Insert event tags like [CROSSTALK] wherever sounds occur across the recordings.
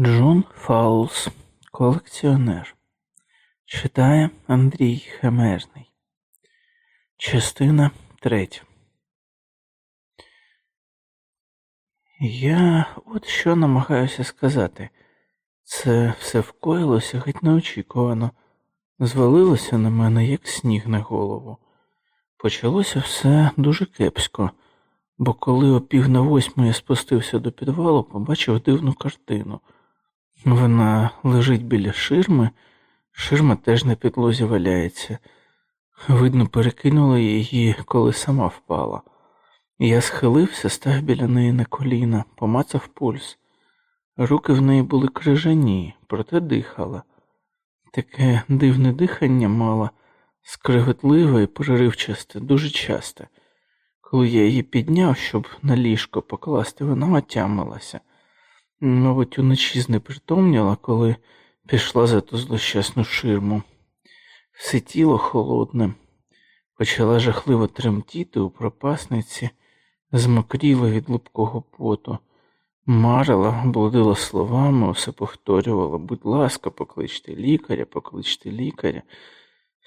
Джон Фаулз, колекціонер. Читає Андрій Хемерний. Частина третя. Я от що намагаюся сказати. Це все скоїлося геть неочікувано, звалилося на мене, як сніг на голову. Почалося все дуже кепсько, бо коли о пів на восьму я спустився до підвалу, побачив дивну картину. Вона лежить біля ширми, ширма теж на підлозі валяється. Видно, перекинула її, коли сама впала. Я схилився, став біля неї на коліна, помацав пульс. Руки в неї були крижані, проте дихала. Таке дивне дихання мала, скриготливе і переривчасте, дуже часте. Коли я її підняв, щоб на ліжко покласти, вона отямилася. Мабуть, уночі знепритомніла, коли пішла за ту злощасну ширму. Все тіло холодне, почала жахливо тремтіти у пропасниці, змокріла від лупкого поту, марила, блудила словами, усе повторювала, будь ласка, покличте лікаря, покличте лікаря,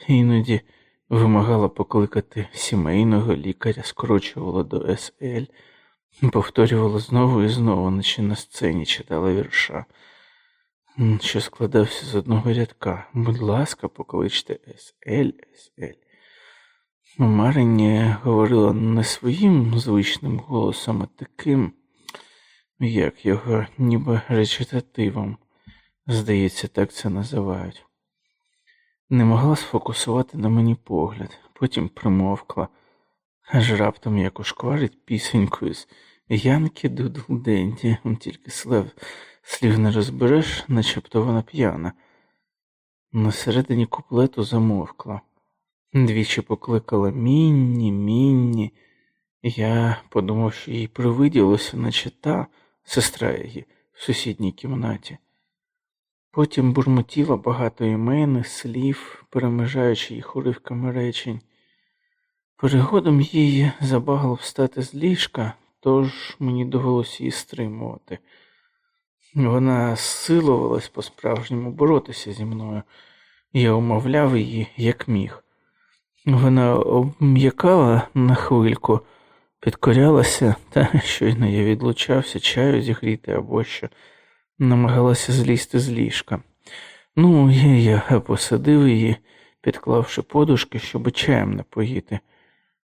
іноді вимагала покликати сімейного лікаря, скорочувала до СЛ. Повторювала знову і знову, наче на сцені читала вірша, що складався з одного рядка. Будь ласка, покличте СЛ, СЛ. Марині говорила не своїм звичним голосом, а таким, як його, ніби речитативом, здається, так це називають. Не могла сфокусувати на мені погляд, потім примовкла, аж раптом як ушкварить пісеньку з Янки Дудл Денді, тільки слів, слів не розбереш, начебто вона п'яна. На середині куплету замовкла. Двічі покликала Мінні, Мінні. Я подумав, що їй привиділося, наче та сестра її в сусідній кімнаті. Потім бурмотіла багато іменних слів, перемежаючи їх уривками речень. Перегодом їй забагло встати з ліжка, тож мені довелося її стримувати. Вона силувалась по-справжньому боротися зі мною, я умовляв її, як міг. Вона обм'якала на хвильку, підкорялася, та щойно я відлучався чаю зігріти або що, намагалася злізти з ліжка. Ну, я, я посадив її, підклавши подушки, щоб чаєм напоїти.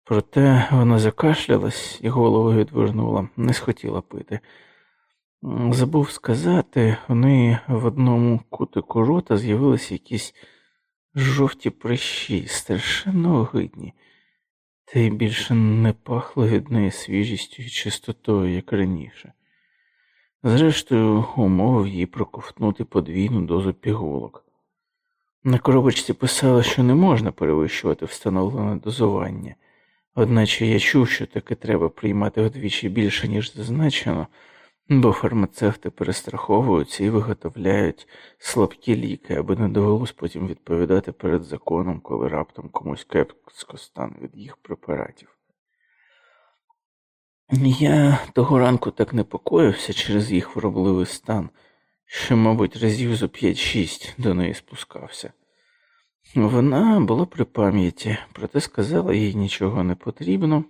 Проте вона закашлялась і голову відвернула, не схотіла пити. Забув сказати, у неї в одному кутику рота з'явилися якісь жовті прищі, страшенно огидні, та й більше не пахло від неї свіжістю і чистотою, як раніше. Зрештою, умовив їй проковтнути подвійну дозу пігулок. На коробочці писало, що не можна перевищувати встановлене дозування. Одначе я чув, що таке треба приймати вдвічі більше, ніж зазначено, бо фармацевти перестраховуються і виготовляють слабкі ліки, аби не довелось потім відповідати перед законом, коли раптом комусь кепсько стане від їх препаратів. Я того ранку так непокоївся через їх виробливий стан, що, мабуть, разів зо 5-6 до неї спускався. Вона була при пам'яті, проте сказала їй нічого не потрібно,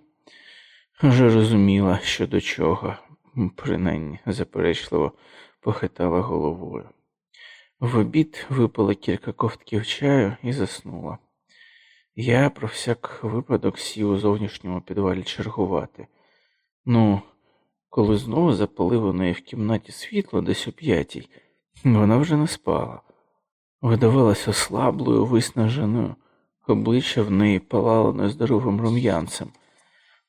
вже розуміла, що до чого, принаймні заперечливо похитала головою. В обід випила кілька ковтків чаю і заснула. Я про всяк випадок сів у зовнішньому підвалі чергувати. Ну, коли знову запалив у неї в кімнаті світло десь о п'ятій, вона вже не спала видавалася ослаблою, виснаженою, обличчя в неї палало нездоровим рум'янцем,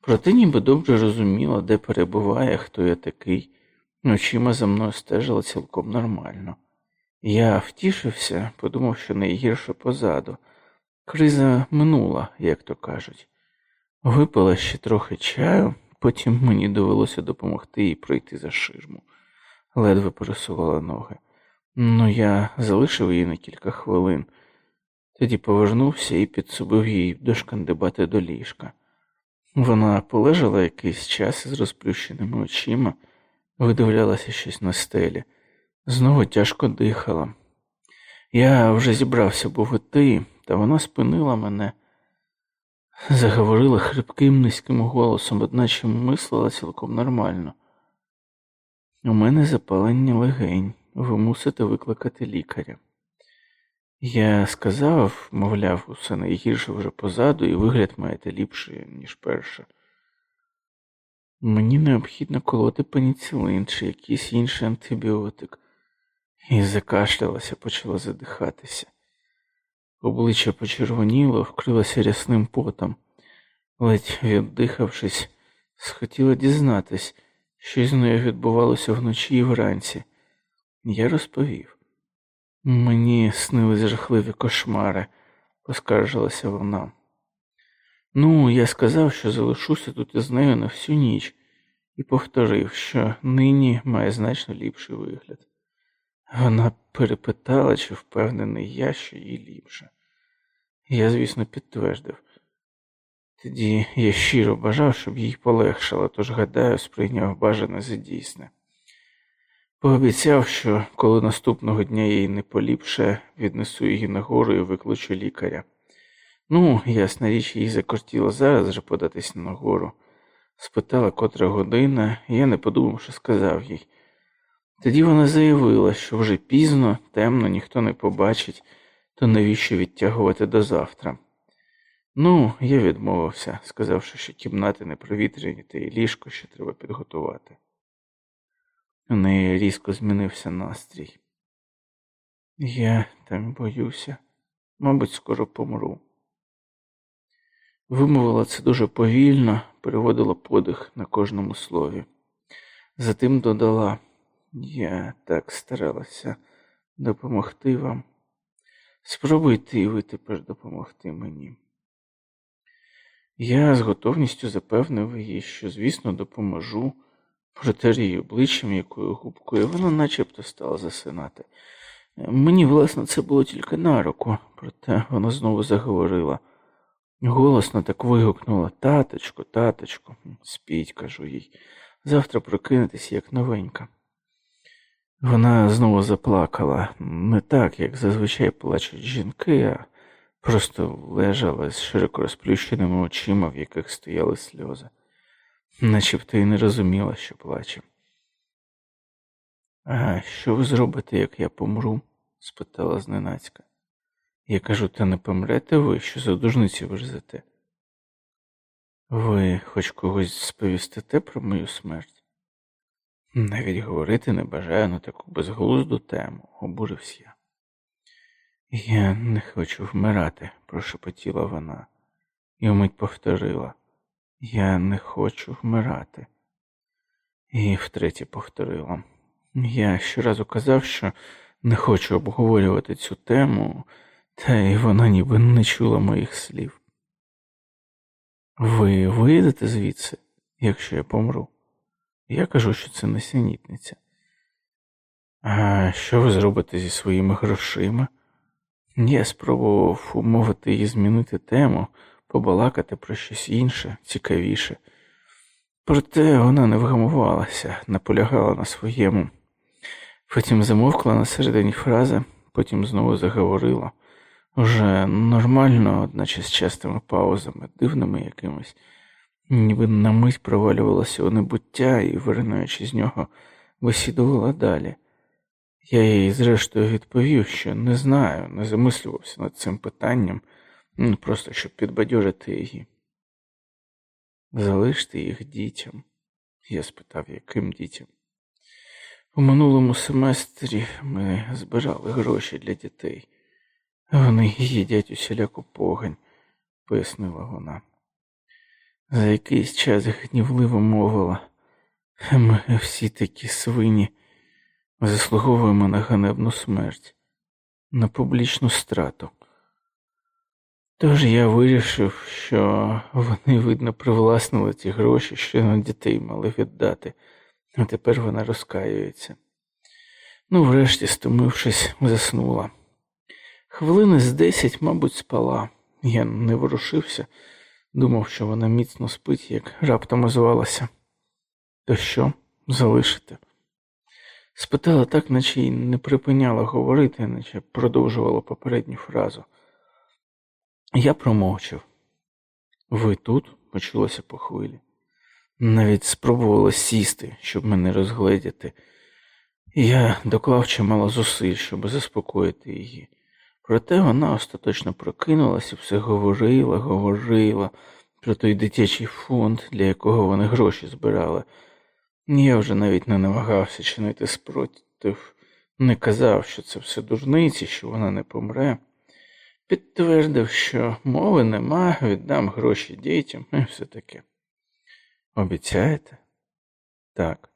проте ніби добре розуміла, де перебуває, хто я такий, очима за мною стежила цілком нормально. Я втішився, подумав, що найгірше позаду. Криза минула, як то кажуть. Випила ще трохи чаю, потім мені довелося допомогти їй пройти за ширму, ледве пересувала ноги. Ну, я залишив її на кілька хвилин, тоді повернувся і підсобив їй дошкандибати до ліжка. Вона полежала якийсь час із розплющеними очима, видивлялася щось на стелі, знову тяжко дихала. Я вже зібрався був іти, та вона спинила мене, заговорила хрипким низьким голосом, одначе мислила цілком нормально. У мене запалення легень, ви мусите викликати лікаря. Я сказав, мовляв, усе найгірше вже позаду, і вигляд маєте ліпший, ніж перше. Мені необхідно колоти пеніцилин чи якийсь інший антибіотик, і закашлялася, почала задихатися. Обличчя почервоніло, вкрилося рясним потом, ледь віддихавшись, схотіла дізнатись, що з нею відбувалося вночі і вранці. Я розповів. Мені снились жахливі кошмари, поскаржилася вона. Ну, я сказав, що залишуся тут із нею на всю ніч, і повторив, що нині має значно ліпший вигляд. Вона перепитала, чи впевнений я, що їй ліпше. Я, звісно, підтвердив. Тоді я щиро бажав, щоб їй полегшало, тож, гадаю, сприйняв бажане за дійсне. Пообіцяв, що коли наступного дня їй не поліпше, віднесу її нагору і викличу лікаря. Ну, ясна річ, їй закортіло зараз же податись на гору. Спитала котра година, і я не подумав, що сказав їй. Тоді вона заявила, що вже пізно, темно, ніхто не побачить, то навіщо відтягувати до завтра. Ну, я відмовився, сказавши, що кімнати не провітряні, та й ліжко ще треба підготувати. У неї різко змінився настрій. Я так боюся, мабуть, скоро помру. Вимовила це дуже повільно, переводила подих на кожному слові. Затим додала я так старалася допомогти вам. Спробуйте і ви тепер допомогти мені. Я з готовністю запевнив її, що, звісно, допоможу, протер її обличчям якою губкою, вона начебто стала засинати. Мені, власне, це було тільки на руку, проте вона знову заговорила. Голосно так вигукнула Таточко, таточко, спіть, кажу їй, завтра прокинетесь, як новенька. Вона знову заплакала, не так, як зазвичай плачуть жінки, а просто лежала з широко розплющеними очима, в яких стояли сльози, начебто й не розуміла, що плаче. А що ви зробите, як я помру? спитала зненацька. Я кажу, та не помрете ви, що за дужниці верзете? Ви хоч когось сповістите про мою смерть? Навіть говорити не бажаю на таку безглузду тему, обурився я. Я не хочу вмирати, прошепотіла вона, і вмить повторила Я не хочу вмирати. І втретє повторила. Я щоразу казав, що не хочу обговорювати цю тему. Та й вона ніби не чула моїх слів. Ви виїдете звідси, якщо я помру? Я кажу, що це несенітниця. А що ви зробите зі своїми грошима? Я спробував умовити її змінити тему, побалакати про щось інше, цікавіше. Проте вона не вгамувалася, наполягала на своєму. Потім замовкла на середині фрази, потім знову заговорила. Уже нормально, одначе з частими паузами, дивними якимось, ніби на мить провалювалося у небуття і, виринаючи з нього, висідувала далі. Я їй, зрештою, відповів, що не знаю, не замислювався над цим питанням, ну, просто щоб підбадьорити її. Залиште їх дітям, я спитав, яким дітям. У минулому семестрі ми збирали гроші для дітей. Вони їдять усіляку погань, пояснила вона. За якийсь час гнівливо мовила. Ми всі такі свині заслуговуємо на ганебну смерть, на публічну страту. Тож я вирішив, що вони, видно, привласнили ті гроші, що на дітей мали віддати, а тепер вона розкаюється. Ну, врешті, стомившись, заснула. Хвилини з десять, мабуть, спала. Я не ворушився, думав, що вона міцно спить, як раптом озвалася. То що, залишите? Спитала так, наче й не припиняла говорити, наче продовжувала попередню фразу. Я промовчав. Ви тут? почулося по хвилі. Навіть спробувала сісти, щоб мене розгледіти. Я доклав чимало зусиль, щоб заспокоїти її. Проте вона остаточно прокинулась і все говорила, говорила про той дитячий фонд, для якого вони гроші збирали. Я вже навіть не намагався чинити спротив, не казав, що це все дурниці, що вона не помре. Підтвердив, що мови нема, віддам гроші дітям і все таке. Обіцяєте? Так.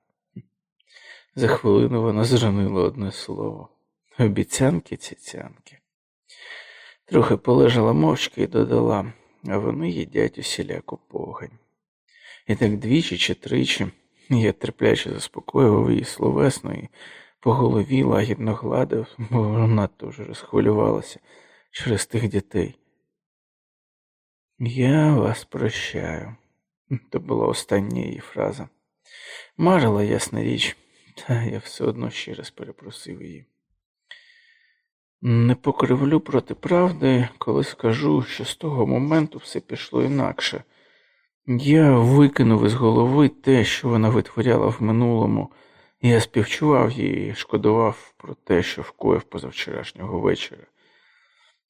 За хвилину вона зранила одне слово. Обіцянки цяцянки. Трохи полежала мовчки і додала, а вони їдять усіляку погань. І так двічі чи тричі я терпляче заспокоював її словесно і по голові лагідно гладив, бо вона вже розхвилювалася через тих дітей. Я вас прощаю. То була остання її фраза. Марила, ясна річ, та я все одно ще раз перепросив її. Не покривлю проти правди, коли скажу, що з того моменту все пішло інакше. Я викинув із голови те, що вона витворяла в минулому, я співчував її шкодував про те, що вкоїв позавчорашнього вечора.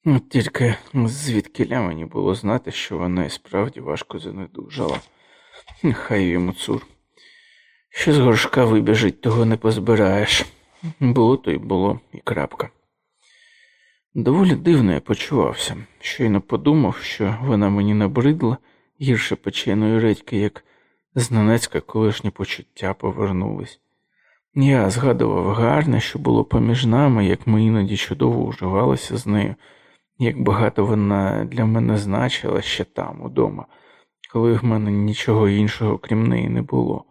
От тільки звідкиля мені було знати, що вона і справді важко занедужала. Хай йому цур. Що з горшка вибіжить, того не позбираєш. Було то й було, і крапка. Доволі дивно я почувався, щойно подумав, що вона мені набридла гірше печеної редьки, як знанецька колишні почуття повернулись. Я згадував гарне, що було поміж нами, як ми іноді чудово уживалися з нею, як багато вона для мене значила ще там, удома, коли в мене нічого іншого крім неї не було.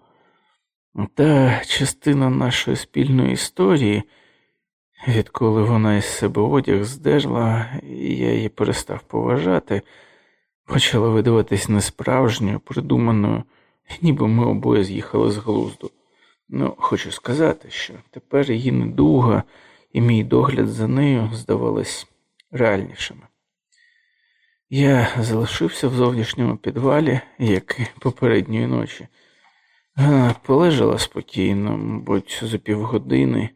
Та частина нашої спільної історії, відколи вона із себе одяг здержла, і я її перестав поважати, почала видаватись несправжньою, придуманою, ніби ми обоє з'їхали з глузду. Ну, хочу сказати, що тепер її недуга і мій догляд за нею здавались реальнішими. Я залишився в зовнішньому підвалі, як і попередньої ночі. Полежала спокійно, мабуть, за півгодини,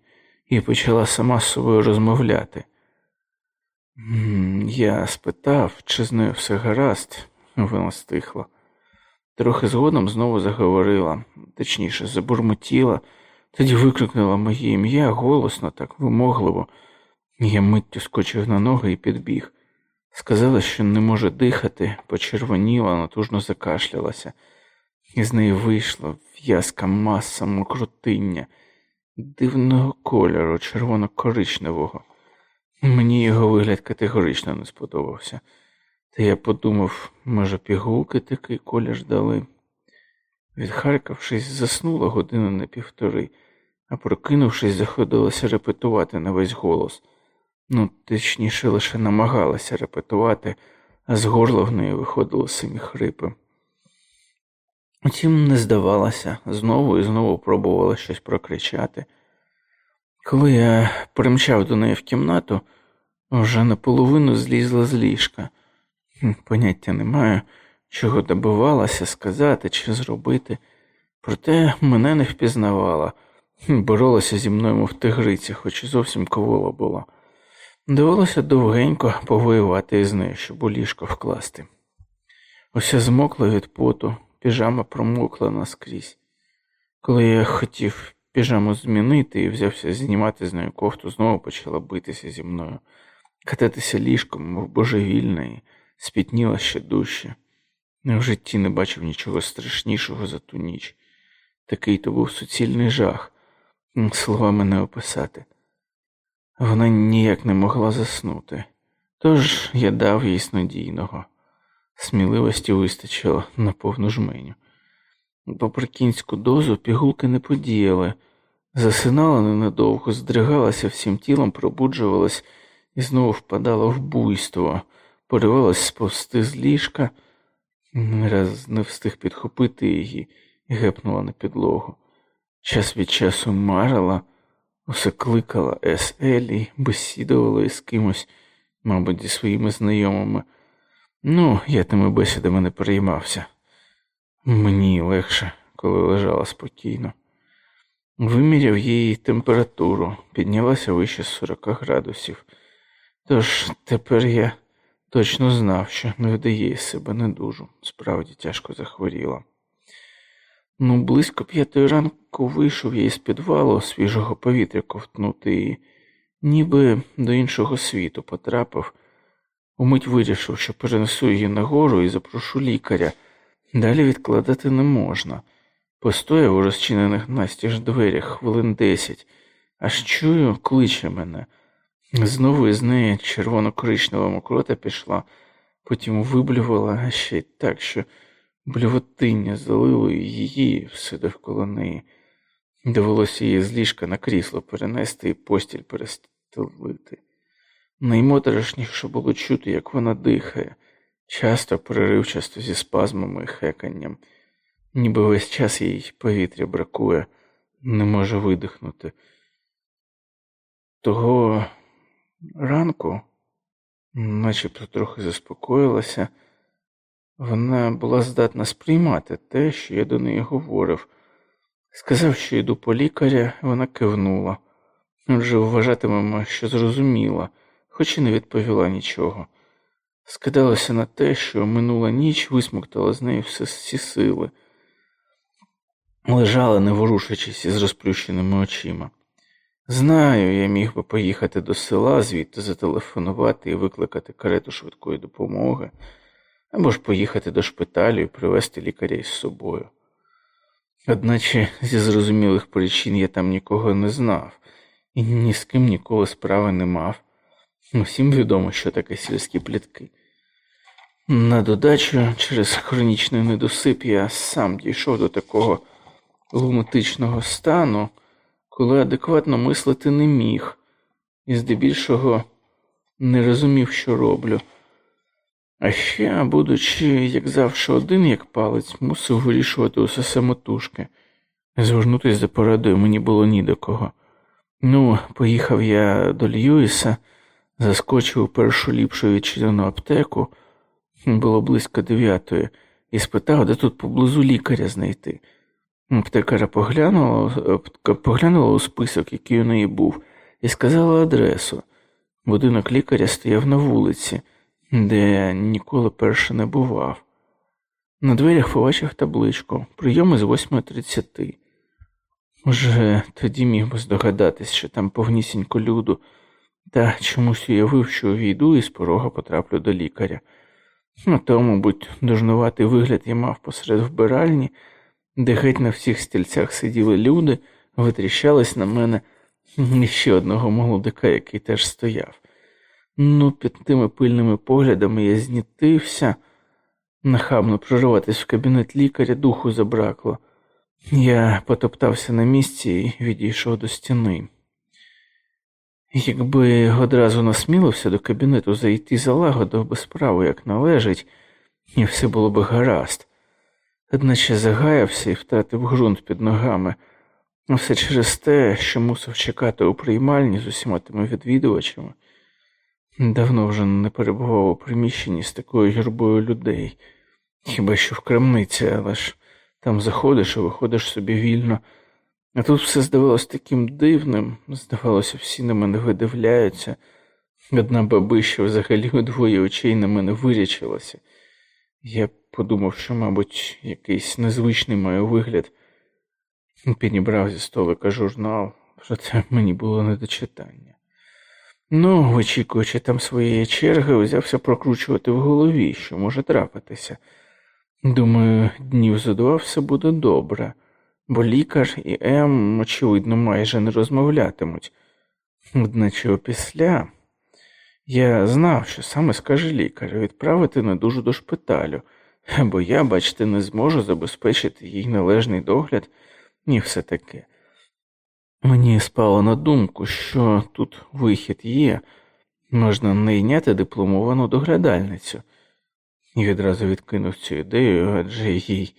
і почала сама з собою розмовляти. Я спитав, чи з нею все гаразд, вона стихла. Трохи згодом знову заговорила, точніше, забурмотіла, тоді викрикнула моє ім'я голосно, так вимогливо. Я миттю скочив на ноги і підбіг. Сказала, що не може дихати, почервоніла, натужно закашлялася, і з неї вийшла в'язка маса мокротиння, дивного кольору, червоно-коричневого. Мені його вигляд категорично не сподобався. Та я подумав, може, пігулки такий колір дали. Відхаркавшись, заснула годину на півтори, а прокинувшись, заходилася репетувати на весь голос. Ну, точніше, лише намагалася репетувати, а з горла в неї виходили самі хрипи. Утім, не здавалася, знову і знову пробувала щось прокричати. Коли я примчав до неї в кімнату, вже наполовину злізла з ліжка. Поняття не маю, чого добивалася сказати чи зробити, проте мене не впізнавала, боролася зі мною мов тигриця, хоч і зовсім ковола була. Довелося довгенько повоювати із нею, щоб у ліжко вкласти. Уся змокла від поту, піжама промокла наскрізь. Коли я хотів піжаму змінити і взявся знімати з нею кофту, знову почала битися зі мною, кататися ліжком, мов божевільна, і спітніла ще дужче. Не В житті не бачив нічого страшнішого за ту ніч. Такий то був суцільний жах, словами не описати. Вона ніяк не могла заснути, тож я дав їй снодійного. Сміливості вистачило на повну жменю. Попри кінську дозу пігулки не подіяли, засинала ненадовго, здригалася всім тілом, пробуджувалась і знову впадала в буйство, поривалась сповзти з ліжка, раз не встиг підхопити її і гепнула на підлогу. Час від часу марила, усе кликала Ес Елі, бесідувала із кимось, мабуть, зі своїми знайомими. Ну, я тими бесідами не переймався. Мені легше, коли лежала спокійно. Виміряв її температуру, піднялася вище 40 градусів. Тож тепер я точно знав, що не вдає себе недужу, справді тяжко захворіла. Ну, близько п'ятої ранку вийшов я із підвалу свіжого повітря ковтнути і ніби до іншого світу потрапив, умить вирішив, що перенесу її нагору і запрошу лікаря. Далі відкладати не можна. Постояв у розчинених настіж дверях хвилин десять, аж чую, кличе мене. Знову із неї червоно-коричнева мокрота пішла, потім виблювала ще й так, що блювотиння залило її все довкола неї. Довелося її з ліжка на крісло перенести і постіль перестелити. Наймоторошніше було чути, як вона дихає, часто переривчасто зі спазмами і хеканням, ніби весь час їй повітря бракує, не може видихнути. Того ранку, начебто трохи заспокоїлася, вона була здатна сприймати те, що я до неї говорив. Сказав, що йду по лікаря, вона кивнула. Отже, вважатимемо, що зрозуміла, хоч і не відповіла нічого. Скидалося на те, що минула ніч висмоктала з неї все всі сили, лежала, не ворушачись із розплющеними очима. Знаю, я міг би поїхати до села, звідти зателефонувати і викликати карету швидкої допомоги, або ж поїхати до шпиталю і привезти лікаря із собою. Одначе [LAUGHS] зі зрозумілих причин я там нікого не знав і ні з ким ніколи справи не мав. Всім відомо, що таке сільські плітки. На додачу, через хронічний недосип я сам дійшов до такого лунатичного стану, коли адекватно мислити не міг, і здебільшого не розумів, що роблю. А ще, будучи, як завжди, один як палець, мусив вирішувати усе самотужки. Звернутися за порадою мені було ні до кого. Ну, поїхав я до Льюіса, заскочив у першу ліпшу відчинену аптеку, було близько дев'ятої, і спитав, де тут поблизу лікаря знайти. Аптекаря поглянула, поглянула у список, який у неї був, і сказала адресу. Будинок лікаря стояв на вулиці, де я ніколи перше не бував. На дверях побачив табличку прийоми з 8.30. Уже тоді міг би здогадатись, що там повнісінько люду, та чомусь уявив, що увійду і з порога потраплю до лікаря. На тому, мабуть, дожнуватий вигляд я мав посеред вбиральні, де геть на всіх стільцях сиділи люди, витріщались на мене і ще одного молодика, який теж стояв. Ну, під тими пильними поглядами я знітився, нахабно прориватись в кабінет лікаря духу забракло. Я потоптався на місці і відійшов до стіни. Якби одразу насмілився до кабінету зайти залагодив би справу, як належить, і все було б гаразд, одначе загаявся і втратив ґрунт під ногами, все через те, що мусив чекати у приймальні з усіма тими відвідувачами. Давно вже не перебував у приміщенні з такою юрбою людей, хіба що в крамниці, але ж там заходиш і виходиш собі вільно. А тут все здавалося таким дивним, здавалося, всі на мене видивляються. Одна бабища взагалі двоє очей на мене вирячилася. Я подумав, що, мабуть, якийсь незвичний маю вигляд, підібрав зі столика журнал, проте мені було не до читання. Ну, очікуючи там своєї черги, взявся прокручувати в голові, що може трапитися. Думаю, днів за два все буде добре, бо лікар і Ем, очевидно, майже не розмовлятимуть. Одначе опісля я знав, що саме скаже лікар відправити недужу до шпиталю, бо я, бачите, не зможу забезпечити їй належний догляд і все таке. Мені спало на думку, що тут вихід є, можна найняти дипломовану доглядальницю і відразу відкинув цю ідею, адже їй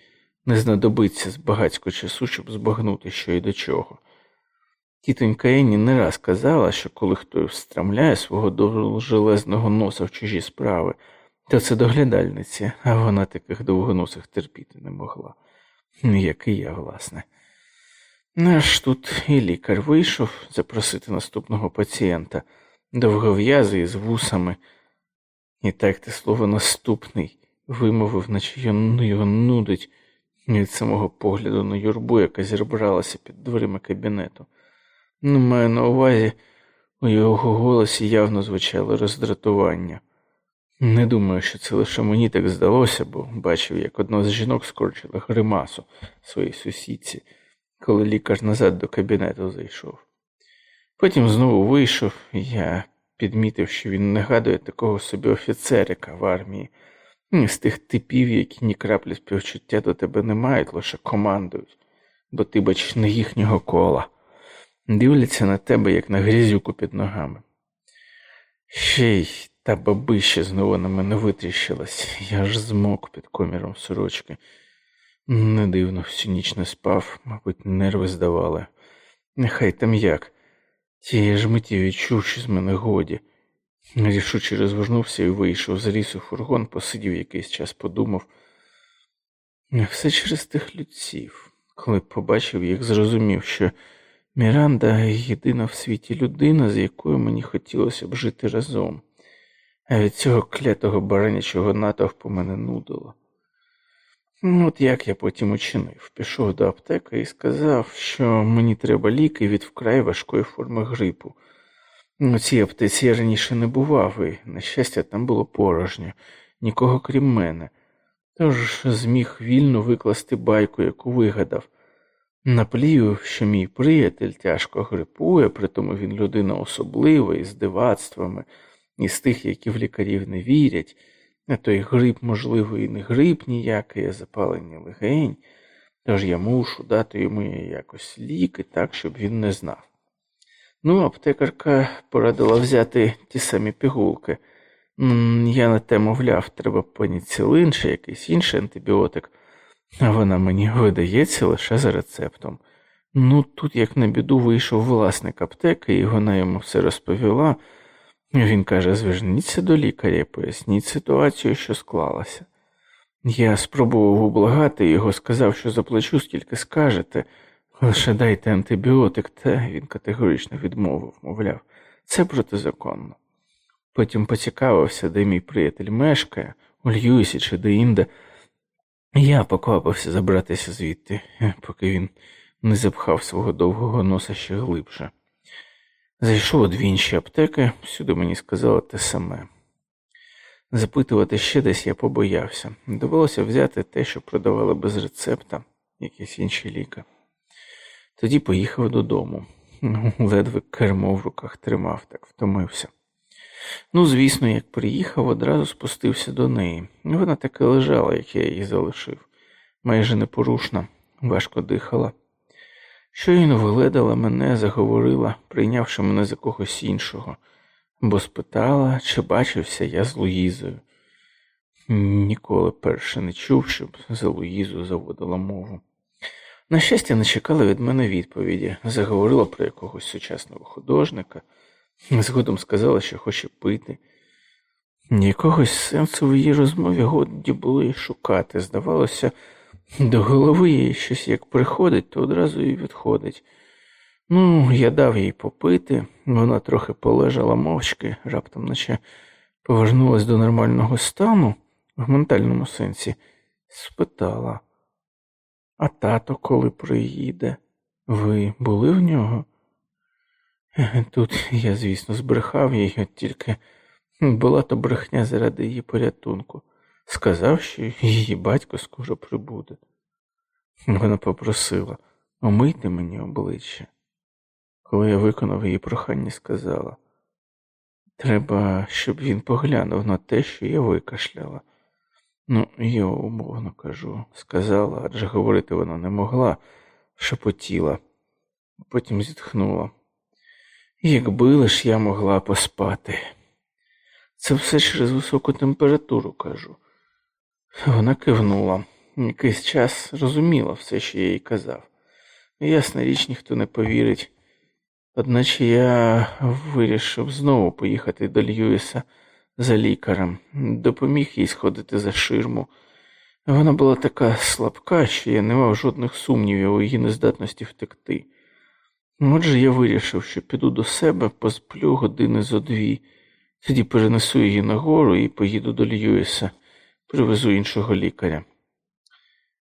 не знадобиться з багатського часу, щоб збагнути, що і до чого. Тітонька Енні не раз казала, що коли хтось встрамляє свого довжелезного носа в чужі справи, то це доглядальниці, а вона таких довгоносих терпіти не могла, як і я, власне. Наш тут і лікар вийшов запросити наступного пацієнта, довгов'язий з вусами, і так те слово наступний вимовив, наче його нудить від самого погляду на юрбу, яка зірбралася під дверима кабінету. Ну, маю на увазі, у його голосі явно звучало роздратування. Не думаю, що це лише мені так здалося, бо бачив, як одна з жінок скорчила гримасу своїй сусідці, коли лікар назад до кабінету зайшов. Потім знову вийшов, і я підмітив, що він нагадує такого собі офіцерика в армії, з тих типів, які ні краплі співчуття до тебе не мають, лише командують, бо ти бач не їхнього кола, дивляться на тебе, як на грізюку під ногами. Ще й та бабища знову на мене витріщилась, я ж змок під коміром сорочки. Не дивно, всю ніч не спав, мабуть, нерви здавали. Нехай там як. Тієї ж миті відчув, що з мене годі. Рішуче розвернувся і вийшов з лісу фургон, посидів якийсь час, подумав. Все через тих людців, коли побачив їх, зрозумів, що Міранда єдина в світі людина, з якою мені хотілося б жити разом, а від цього клятого баранячого натовпу мене нудило. Ну, от як я потім учинив, пішов до аптеки і сказав, що мені треба ліки від вкрай важкої форми грипу. У цій аптеці я раніше не бував, і, на щастя, там було порожньо, нікого крім мене, тож зміг вільно викласти байку, яку вигадав. Наплію, що мій приятель тяжко грипує, притому він людина особлива і з дивацтвами, із тих, які в лікарів не вірять, а той грип, можливо, і не грип ніякий, а запалення легень, тож я мушу дати йому якось ліки так, щоб він не знав. Ну, аптекарка порадила взяти ті самі пігулки. Я на те мовляв, треба пеніцилин чи якийсь інший антибіотик, а вона мені видається лише за рецептом. Ну, тут, як на біду, вийшов власник аптеки, і вона йому все розповіла. Він каже: зверніться до лікаря, поясніть ситуацію, що склалася. Я спробував ублагати його, сказав, що заплачу, скільки скажете. Лише дайте антибіотик, та він категорично відмовив, мовляв, це протизаконно. Потім поцікавився, де мій приятель мешкає, у Льюісі чи де інде. Я поквапився забратися звідти, поки він не запхав свого довгого носа ще глибше. Зайшов у дві інші аптеки, всюди мені сказали те саме. Запитувати ще десь я побоявся. Довелося взяти те, що продавали без рецепта, якісь інші ліки. Тоді поїхав додому. [LAUGHS] Ледве кермо в руках тримав, так втомився. Ну, звісно, як приїхав, одразу спустився до неї. Вона таки лежала, як я її залишив, майже непорушна, важко дихала. Щойно вигледала мене, заговорила, прийнявши мене за когось іншого, бо спитала, чи бачився я з Луїзою. Ніколи перше не чув, щоб за Луїзу заводила мову. На щастя, не чекала від мене відповіді, заговорила про якогось сучасного художника, згодом сказала, що хоче пити. Якогось сенсу в її розмові годі було й шукати. Здавалося, до голови їй щось як приходить, то одразу і відходить. Ну, я дав їй попити, вона трохи полежала мовчки, раптом наче повернулась до нормального стану в ментальному сенсі, спитала. А тато, коли приїде, ви були в нього? Тут я, звісно, збрехав її, от тільки була то брехня заради її порятунку. Сказав, що її батько скоро прибуде. Вона попросила омийте мені обличчя. Коли я виконав її прохання, сказала треба, щоб він поглянув на те, що я викашляла. Ну, я умовно кажу, сказала, адже говорити вона не могла, шепотіла, потім зітхнула. Якби лиш я могла поспати. Це все через високу температуру кажу. Вона кивнула, якийсь час розуміла все, що я їй казав. Ясна річ, ніхто не повірить, Одначе я вирішив знову поїхати до Льюіса за лікарем, допоміг їй сходити за ширму. Вона була така слабка, що я не мав жодних сумнівів у її нездатності втекти. Отже, я вирішив, що піду до себе, посплю години зо дві, тоді перенесу її нагору і поїду до Льюіса, привезу іншого лікаря.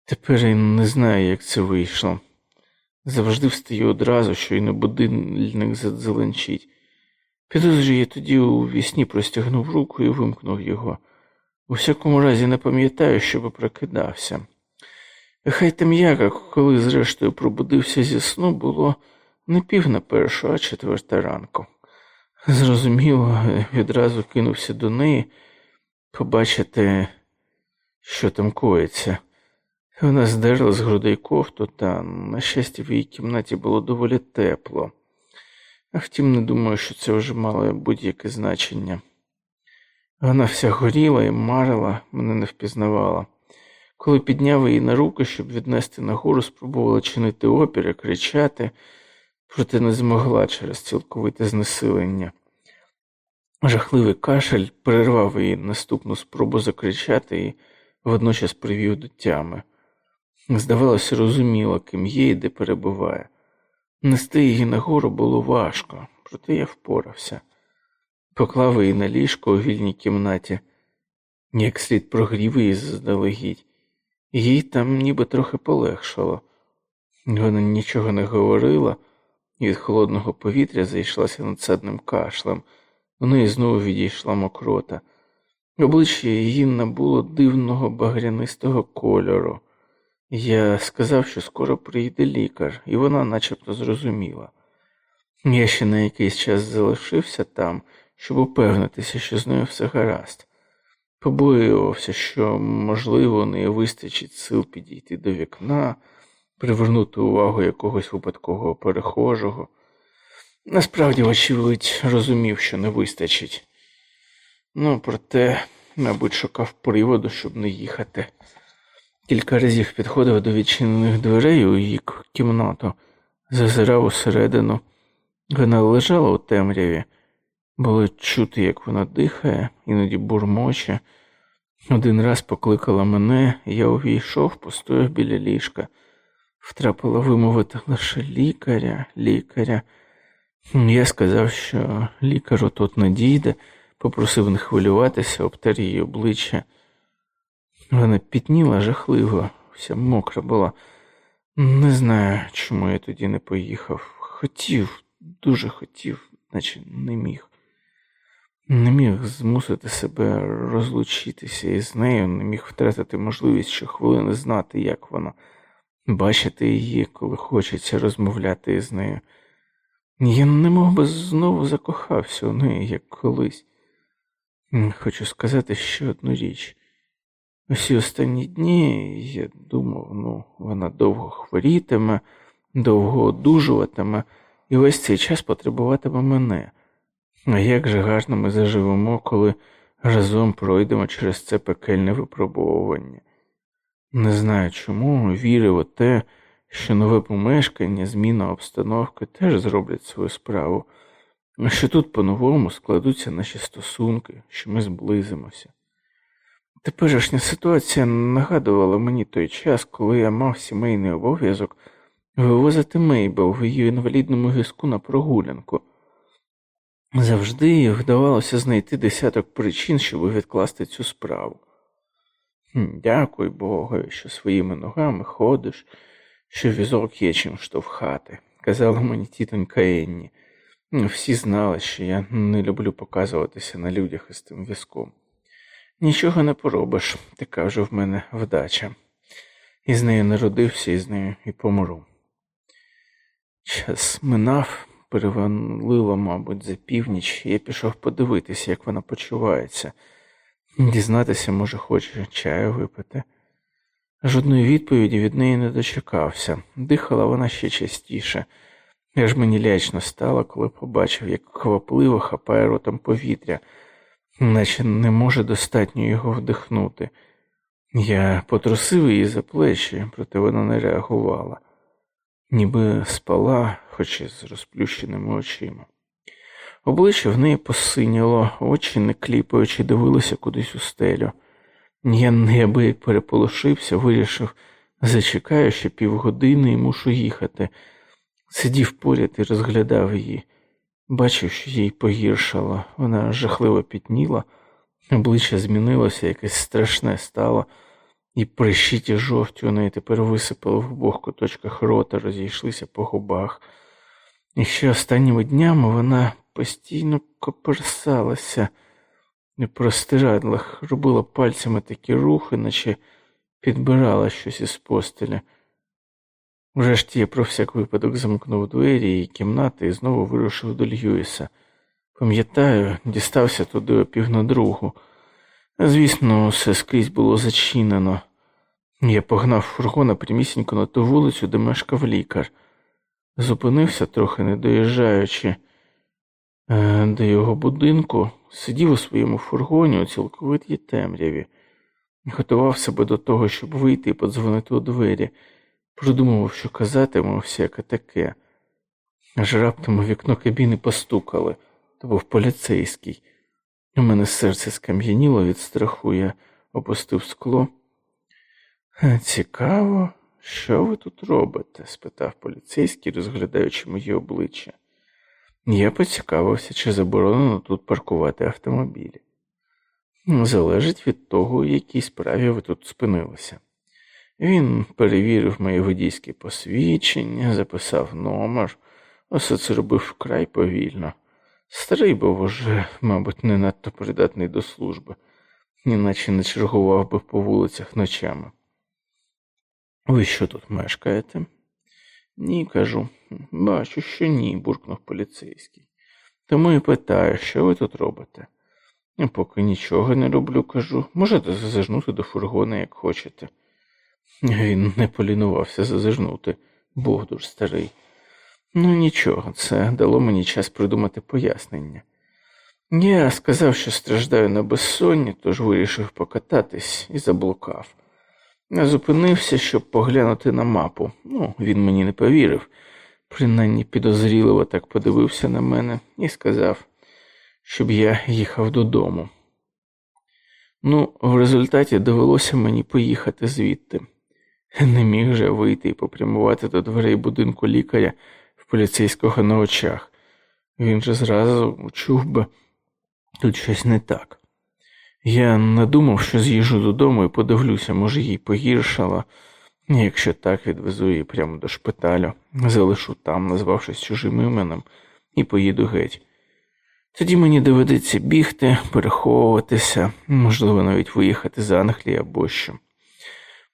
Тепер я не знаю, як це вийшло. Завжди встаю одразу, що й на будильник задзеленчить. Підозрюю, я тоді у вісні простягнув руку і вимкнув його. У всякому разі не пам'ятаю, щоби прокидався. Хай там як, коли зрештою пробудився зі сну, було не пів на першу, а четверта ранку. Зрозуміло, [LAUGHS] відразу кинувся до неї побачити, що там коїться. Вона здерла з грудей кофту, та, на щастя, в її кімнаті було доволі тепло. А втім, не думаю, що це вже мало будь-яке значення. Вона вся горіла і марила, мене не впізнавала. Коли підняв її на руки, щоб віднести нагору, спробувала чинити опір і кричати, проте не змогла через цілковите знесилення. Жахливий кашель перервав її наступну спробу закричати і водночас привів до тями. Здавалося, розуміла, ким є і де перебуває. Нести її нагору було важко, проте я впорався, поклав її на ліжко у вільній кімнаті, як слід прогрів її заздалегідь, їй там ніби трохи полегшало. Вона нічого не говорила, і від холодного повітря зайшлася надсадним кашлем, у неї знову відійшла мокрота. Обличчя її набуло дивного багрянистого кольору. Я сказав, що скоро прийде лікар, і вона начебто зрозуміла. Я ще на якийсь час залишився там, щоб упевнитися, що з нею все гаразд. Побоювався, що, можливо, не вистачить сил підійти до вікна, привернути увагу якогось випадкового перехожого. Насправді, вочевидь, розумів, що не вистачить. Ну, проте, мабуть, шукав приводу, щоб не їхати. Кілька разів підходив до відчинених дверей у її кімнату, зазирав усередину. Вона лежала у темряві, було чути, як вона дихає, іноді бурмоче. Один раз покликала мене, я увійшов, постояв біля ліжка, втрапила вимовити лише лікаря, лікаря. Я сказав, що лікар отут надійде, попросив не хвилюватися, обтер її обличчя. Вона пітніла жахливо, вся мокра була. Не знаю, чому я тоді не поїхав. Хотів, дуже хотів, наче не міг. Не міг змусити себе розлучитися із нею, не міг втратити можливість щохвилини знати, як вона, бачити її, коли хочеться розмовляти із нею. Я не мог би знову закохався у неї, як колись. Хочу сказати ще одну річ. Усі останні дні я думав, ну, вона довго хворітиме, довго одужуватиме і весь цей час потребуватиме мене. А як же гарно ми заживемо, коли разом пройдемо через це пекельне випробовування? Не знаю чому, вірив у те, що нове помешкання, зміна обстановки теж зроблять свою справу, що тут по-новому складуться наші стосунки, що ми зблизимося. Теперішня ситуація нагадувала мені той час, коли я мав сімейний обов'язок вивозити Мейбл в її інвалідному гиску на прогулянку. Завжди вдавалося знайти десяток причин, щоб відкласти цю справу. Дякуй Богу, що своїми ногами ходиш, що візок є чим штовхати, казала мені тітонька Енні. Всі знали, що я не люблю показуватися на людях із тим візком. Нічого не поробиш, така вже в мене вдача. І з нею народився, і з нею і помру. Час минав, перевалило, мабуть, за північ, і я пішов подивитися, як вона почувається, дізнатися, може, хоче чаю випити. Жодної відповіді від неї не дочекався, дихала вона ще частіше. Аж мені лячно стало, коли побачив, як хвапливо хапає ротом повітря наче не може достатньо його вдихнути. Я потрусив її за плечі, проте вона не реагувала. ніби спала, хоч і з розплющеними очима. Обличчя в неї посиняло, очі, не кліпаючи, дивилися кудись у стелю. Я неабияк переполошився, вирішив, зачекаю ще півгодини і мушу їхати. Сидів поряд і розглядав її. Бачив, що їй погіршало. Вона жахливо пітніла, обличчя змінилося, якесь страшне стало, і прищиті жовті у неї тепер висипали в обох куточках рота, розійшлися по губах. І ще останніми днями вона постійно коперсалася і простирадлах, робила пальцями такі рухи, наче підбирала щось із постеля. Врешті я про всяк випадок замкнув двері її кімнати і знову вирушив до Льюіса. Пам'ятаю, дістався туди о пів на другу. Звісно, все скрізь було зачинено. Я погнав фургона прямісінько на ту вулицю, де мешкав лікар. Зупинився трохи не доїжджаючи е, до його будинку, сидів у своєму фургоні у цілковитій темряві, готував себе до того, щоб вийти і подзвонити у двері, продумував, що казатиму всяке таке. Аж раптом у вікно кабіни постукали, то був поліцейський. У мене серце скам'яніло від страху, я опустив скло. Цікаво, що ви тут робите? спитав поліцейський, розглядаючи моє обличчя. Я поцікавився, чи заборонено тут паркувати автомобілі. Залежить від того, у якій справі ви тут спинилися. Він перевірив моє водійське посвідчення, записав номер, усе це робив вкрай повільно. Старий був уже, мабуть, не надто придатний до служби, іначе не чергував би по вулицях ночами. Ви що тут мешкаєте? Ні, кажу. Бачу, що ні, буркнув поліцейський. Тому і питаю, що ви тут робите? Поки нічого не роблю, кажу. Можете зазирнути до фургона, як хочете. Він не полінувався зазирнути, Богдур старий. Ну нічого, це дало мені час придумати пояснення. Я сказав, що страждаю на безсонні, тож вирішив покататись і заблукав. Я зупинився, щоб поглянути на мапу. Ну, він мені не повірив, принаймні підозріливо так подивився на мене і сказав, щоб я їхав додому. Ну, в результаті довелося мені поїхати звідти. Не міг же вийти і попрямувати до дверей будинку лікаря в поліцейського на очах. Він же зразу чув би тут щось не так. Я не думав, що з'їжджу додому і подивлюся, може, їй погіршало. Якщо так, відвезу її прямо до шпиталю, залишу там, назвавшись чужим іменем, і поїду геть. Тоді мені доведеться бігти, переховуватися, можливо, навіть виїхати з Англії або що.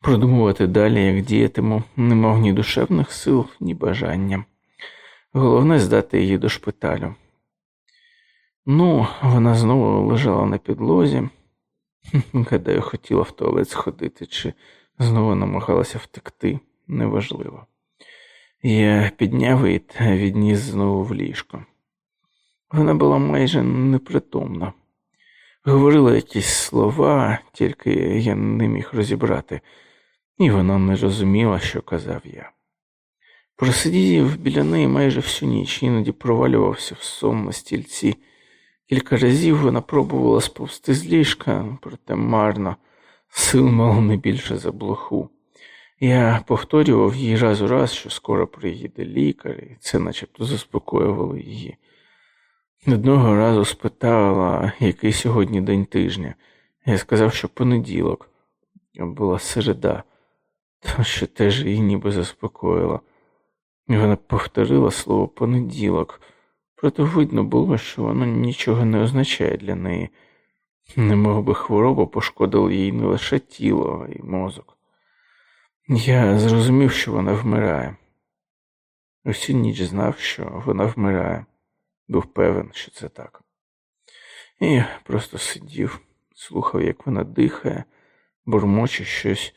Продумувати далі, як діятиму, не мав ні душевних сил, ні бажання. Головне здати її до шпиталю. Ну, вона знову лежала на підлозі. Гадаю, хотіла в туалет сходити, чи знову намагалася втекти, неважливо. Я підняв та відніс знову в ліжко. Вона була майже непритомна. Говорила якісь слова, тільки я не міг розібрати, і вона не розуміла, що казав я. Просидів біля неї майже всю ніч, іноді провалювався в сон на стільці. Кілька разів вона пробувала сповзти з ліжка, проте марно, сил мало не більше за блоху. Я повторював їй раз у раз, що скоро приїде лікар, і це начебто заспокоювало її. Одного разу спитала, який сьогодні день тижня. Я сказав, що понеділок була середа, то що теж її ніби заспокоїло. І вона повторила слово понеділок. Проте видно було, що воно нічого не означає для неї, немов би хвороба пошкодила їй не лише тіло, а й мозок. Я зрозумів, що вона вмирає. Усю ніч знав, що вона вмирає, був певен, що це так. І просто сидів, слухав, як вона дихає, бурмоче щось,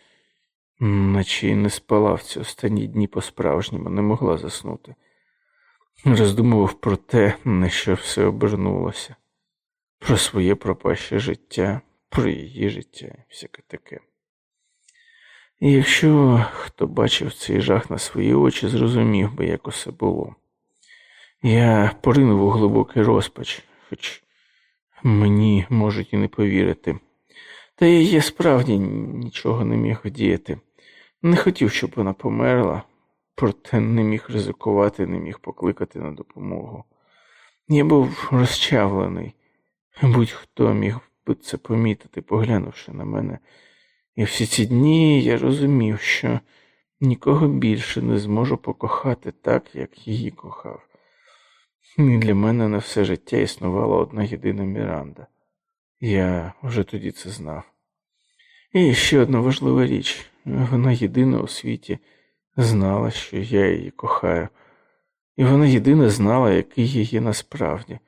наче й не спала в ці останні дні по-справжньому, не могла заснути роздумував про те, на що все обернулося, про своє пропаще життя, про її життя всяке таке. І якщо хто бачив цей жах на свої очі, зрозумів би, як усе було. Я поринув у глибокий розпач, хоч мені можуть і не повірити. Та я справді нічого не міг вдіяти. Не хотів, щоб вона померла, проте не міг ризикувати, не міг покликати на допомогу. Я був розчавлений, будь-хто міг би це помітити, поглянувши на мене. І всі ці дні я розумів, що нікого більше не зможу покохати так, як її кохав. І для мене на все життя існувала одна єдина Міранда. Я вже тоді це знав. І ще одна важлива річ вона єдина у світі знала, що я її кохаю, і вона єдина знала, який я є насправді.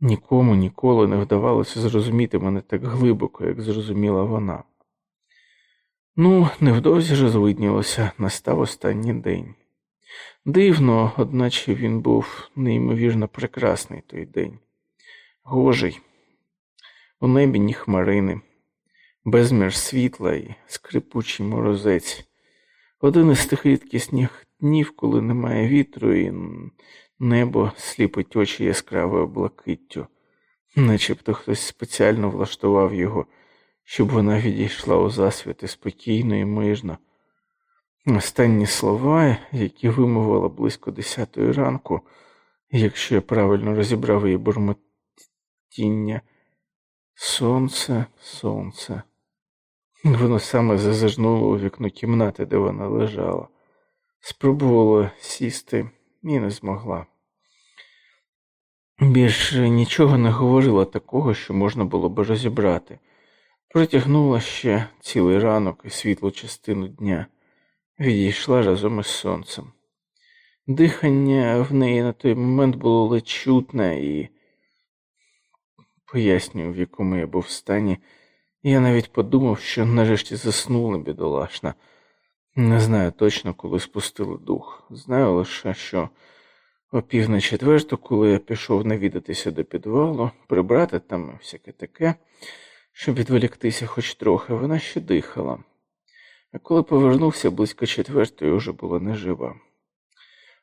Нікому ніколи не вдавалося зрозуміти мене так глибоко, як зрозуміла вона. Ну, невдовзі ж звиднілося, настав останній день. Дивно, одначе він був неймовірно прекрасний той день. Гожий, у небі ні хмарини, безмір світла і скрипучий морозець. Один із тих рідкісних днів, коли немає вітру, і небо сліпить очі яскравою блакиттю, начебто хтось спеціально влаштував його, щоб вона відійшла у засвіти спокійно і мижно. Останні слова, які вимовила близько десятої ранку, якщо я правильно розібрав її бурмотіння, сонце, сонце. Воно саме зазирнуло у вікно кімнати, де вона лежала. Спробувала сісти і не змогла. Більше нічого не говорила такого, що можна було би розібрати. Протягнула ще цілий ранок і світлу частину дня, відійшла разом із сонцем. Дихання в неї на той момент було ледь чутне і пояснюю, в якому я був в стані. Я навіть подумав, що нарешті заснула бідолашна. Не знаю точно, коли спустили дух. Знаю лише, що о пів на четверту, коли я пішов навідатися до підвалу, прибрати там всяке таке, щоб відволіктися хоч трохи, вона ще дихала. А коли повернувся близько четвертої, уже була нежива.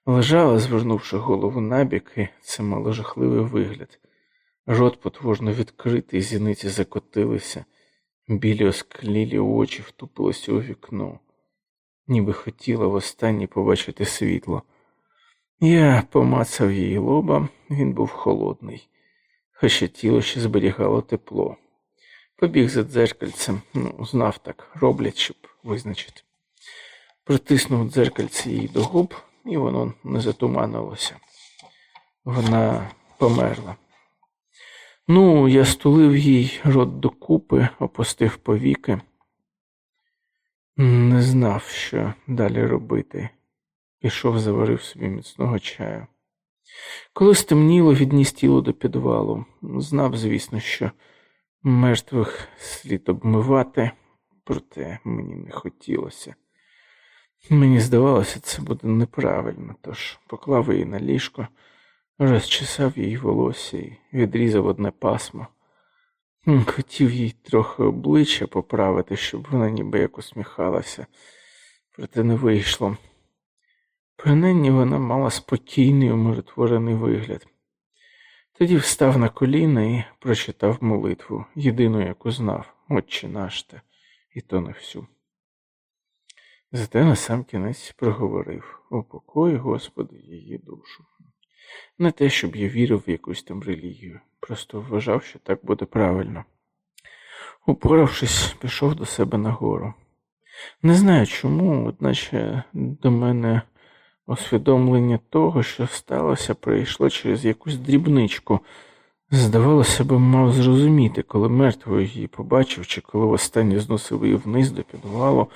Лежала, звернувши голову набік, і це мало жахливий вигляд. Рот потворно відкритий, зіниці закотилися. Білі осклілі очі втупилися у вікно, ніби хотіла востаннє побачити світло. Я помацав її лоба, він був холодний, хоча тіло ще зберігало тепло. Побіг за дзеркальцем, ну, знав так, роблять, щоб визначити. Притиснув дзеркальце їй до губ, і воно не затуманилося. Вона померла. Ну, я стулив їй рот докупи, опустив повіки, не знав, що далі робити. Пішов, заварив собі міцного чаю. Коли стемніло, відніс тіло до підвалу. Знав, звісно, що мертвих слід обмивати, проте мені не хотілося. Мені здавалося, це буде неправильно, тож поклав її на ліжко розчесав їй волосся і відрізав одне пасмо. Хотів їй трохи обличчя поправити, щоб вона ніби як усміхалася, проте не вийшло. Принаймні вона мала спокійний умиротворений вигляд. Тоді встав на коліна і прочитав молитву, єдину, яку знав, Отче наш те, і то не всю. Зате на сам кінець проговорив о покої, Господи, її душу. Не те, щоб я вірив в якусь там релігію, просто вважав, що так буде правильно. Упоравшись, пішов до себе нагору. Не знаю чому, одначе до мене усвідомлення того, що сталося, прийшло через якусь дрібничку. Здавалося б, мав зрозуміти, коли мертвою її побачив, чи коли востаннє зносив її вниз до підвалу.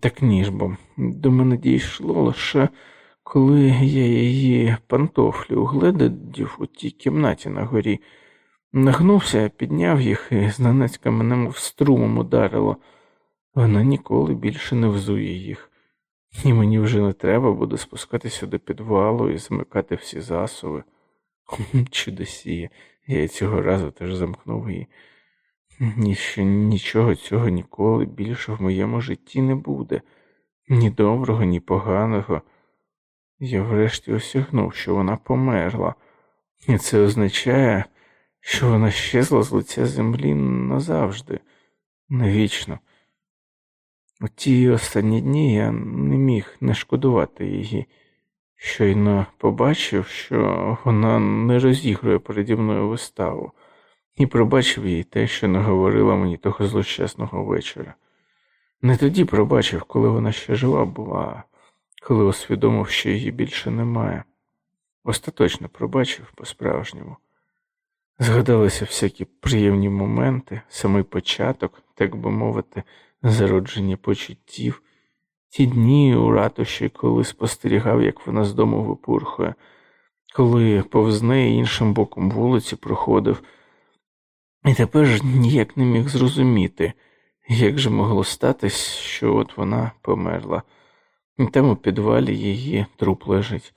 Так ніж бо до мене дійшло лише. Коли я її пантофлі угледів у тій кімнаті на горі, нагнувся, підняв їх і знанецька мене мов струмом ударило. Вона ніколи більше не взує їх, і мені вже не треба буде спускатися до підвалу і замикати всі засови. Чудосіє, я цього разу теж замкнув її. Ні, що нічого цього ніколи більше в моєму житті не буде, ні доброго, ні поганого. Я врешті осягнув, що вона померла, і це означає, що вона щезла з лиця землі назавжди, навічно. У ті останні дні я не міг не шкодувати її, щойно побачив, що вона не розігрує переді мною виставу, і пробачив їй те, що не говорила мені того злощасного вечора. Не тоді пробачив, коли вона ще жива була, коли усвідомив, що її більше немає. Остаточно пробачив по-справжньому. Згадалися всякі приємні моменти, самий початок, так би мовити, зародження почуттів, ті дні у ратуші, коли спостерігав, як вона з дому випурхує, коли повз неї іншим боком вулиці проходив, і тепер ж ніяк не міг зрозуміти, як же могло статись, що от вона померла, і там у підвалі її труп лежить.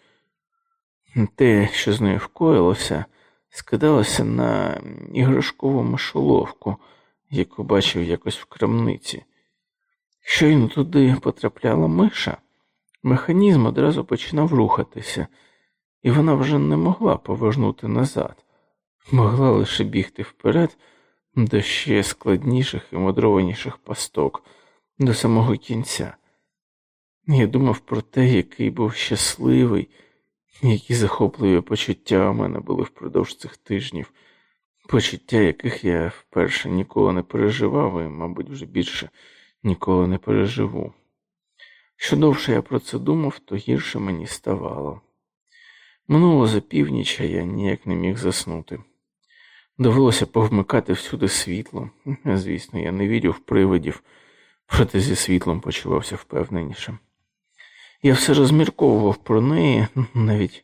Те, що з нею вкоїлося, скидалося на іграшкову мишоловку, яку бачив якось в крамниці. Щойно туди потрапляла миша, механізм одразу починав рухатися, і вона вже не могла повернути назад, могла лише бігти вперед до ще складніших і мудрованіших пасток до самого кінця. Я думав про те, який був щасливий, які захопливі почуття у мене були впродовж цих тижнів, почуття, яких я вперше ніколи не переживав і, мабуть, вже більше ніколи не переживу. Що довше я про це думав, то гірше мені ставало. Минуло за північ, а я ніяк не міг заснути. Довелося повмикати всюди світло. [LAUGHS] Звісно, я не вірю в привидів, проте зі світлом почувався впевненіше. Я все розмірковував про неї, [LAUGHS] навіть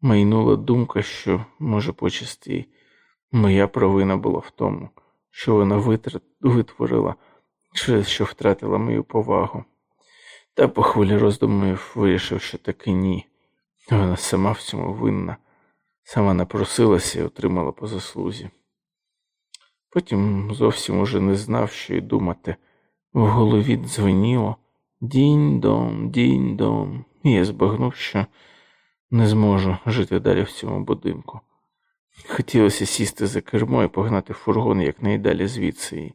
майнула думка, що, може, почасти моя провина була в тому, що вона витворила через що втратила мою повагу. Та по хвилі роздумів вирішив, що таки ні. Вона сама в цьому винна, сама напросилася і отримала по заслузі. Потім зовсім уже не знав, що й думати. В голові дзвеніло дінь-дон, дінь-дон, і я збагнув, що не зможу жити далі в цьому будинку. Хотілося сісти за кермо і погнати фургон якнайдалі звідси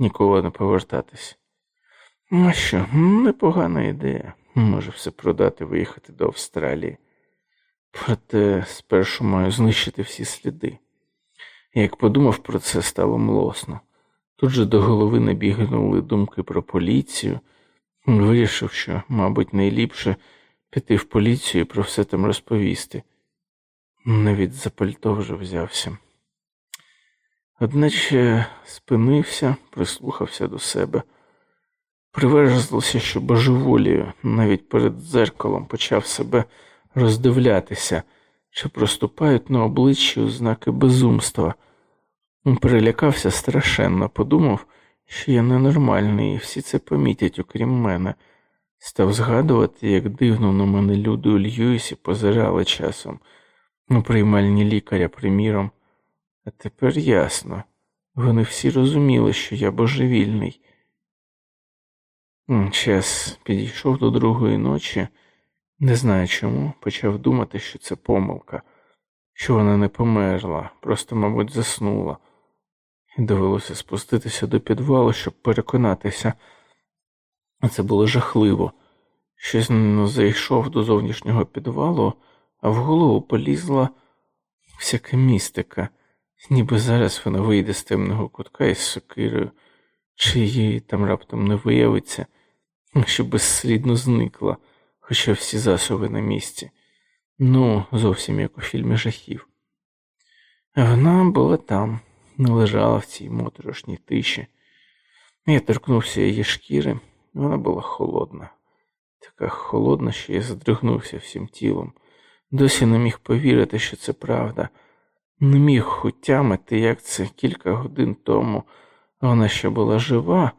ніколи не повертатись. Ну а що, непогана ідея. Може все продати, виїхати до Австралії. Проте спершу маю знищити всі сліди. Як подумав про це, стало млосно. Тут же до голови набігнули думки про поліцію. Вирішив, що, мабуть, найліпше піти в поліцію і про все там розповісти. Навіть за пальто вже взявся. Одначе спинився, прислухався до себе, приверзлося, що божеволію, навіть перед дзеркалом почав себе роздивлятися, чи проступають на обличчі ознаки безумства. Перелякався страшенно, подумав, що я ненормальний, і всі це помітять, окрім мене. Став згадувати, як дивно на мене люди у Льюісі позирали часом, у приймальні лікаря, приміром. А тепер ясно. Вони всі розуміли, що я божевільний. Час підійшов до другої ночі, не знаю чому, почав думати, що це помилка, що вона не померла, просто, мабуть, заснула, і довелося спуститися до підвалу, щоб переконатися. А це було жахливо. Щось ну, зайшов до зовнішнього підвалу, а в голову полізла всяка містика ніби зараз вона вийде з темного кутка із сокирою, чи її там раптом не виявиться, що безслідно зникла, хоча всі засоби на місці. Ну, зовсім як у фільмі жахів. Вона була там, не лежала в цій моторошній тиші. Я торкнувся її шкіри, вона була холодна, така холодна, що я задригнувся всім тілом. Досі не міг повірити, що це правда. Не міг утямити, як це кілька годин тому. Вона ще була жива,